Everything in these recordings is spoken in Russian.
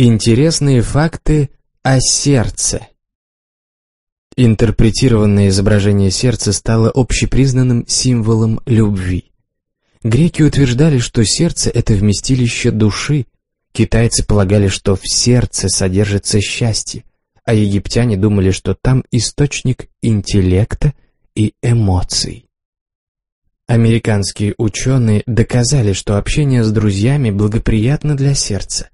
Интересные факты о сердце. Интерпретированное изображение сердца стало общепризнанным символом любви. Греки утверждали, что сердце – это вместилище души, китайцы полагали, что в сердце содержится счастье, а египтяне думали, что там источник интеллекта и эмоций. Американские ученые доказали, что общение с друзьями благоприятно для сердца.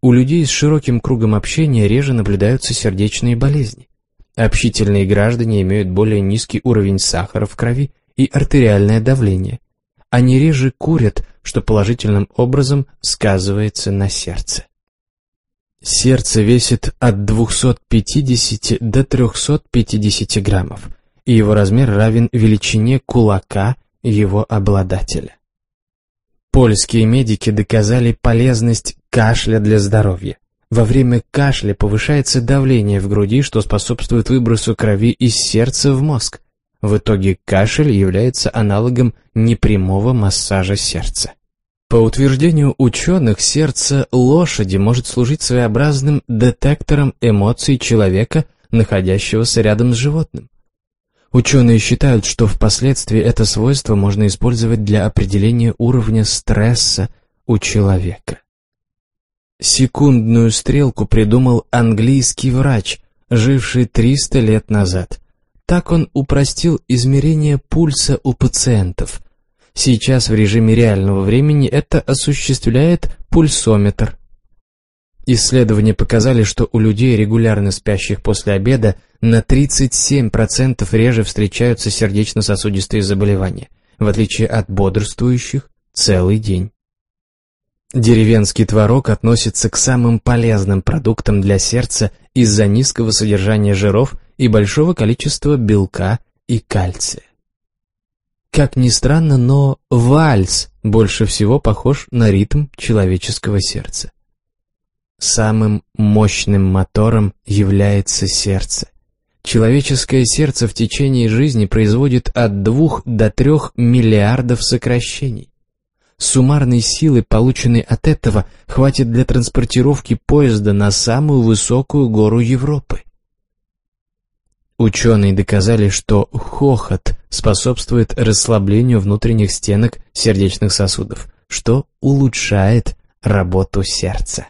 У людей с широким кругом общения реже наблюдаются сердечные болезни. Общительные граждане имеют более низкий уровень сахара в крови и артериальное давление. Они реже курят, что положительным образом сказывается на сердце. Сердце весит от 250 до 350 граммов, и его размер равен величине кулака его обладателя. Польские медики доказали полезность кашля для здоровья. Во время кашля повышается давление в груди, что способствует выбросу крови из сердца в мозг. В итоге кашель является аналогом непрямого массажа сердца. По утверждению ученых, сердце лошади может служить своеобразным детектором эмоций человека, находящегося рядом с животным. Ученые считают, что впоследствии это свойство можно использовать для определения уровня стресса у человека. Секундную стрелку придумал английский врач, живший 300 лет назад. Так он упростил измерение пульса у пациентов. Сейчас в режиме реального времени это осуществляет пульсометр. Исследования показали, что у людей, регулярно спящих после обеда, на 37% реже встречаются сердечно-сосудистые заболевания, в отличие от бодрствующих целый день. Деревенский творог относится к самым полезным продуктам для сердца из-за низкого содержания жиров и большого количества белка и кальция. Как ни странно, но вальс больше всего похож на ритм человеческого сердца. Самым мощным мотором является сердце. Человеческое сердце в течение жизни производит от 2 до 3 миллиардов сокращений. Суммарной силы, полученной от этого, хватит для транспортировки поезда на самую высокую гору Европы. Ученые доказали, что хохот способствует расслаблению внутренних стенок сердечных сосудов, что улучшает работу сердца.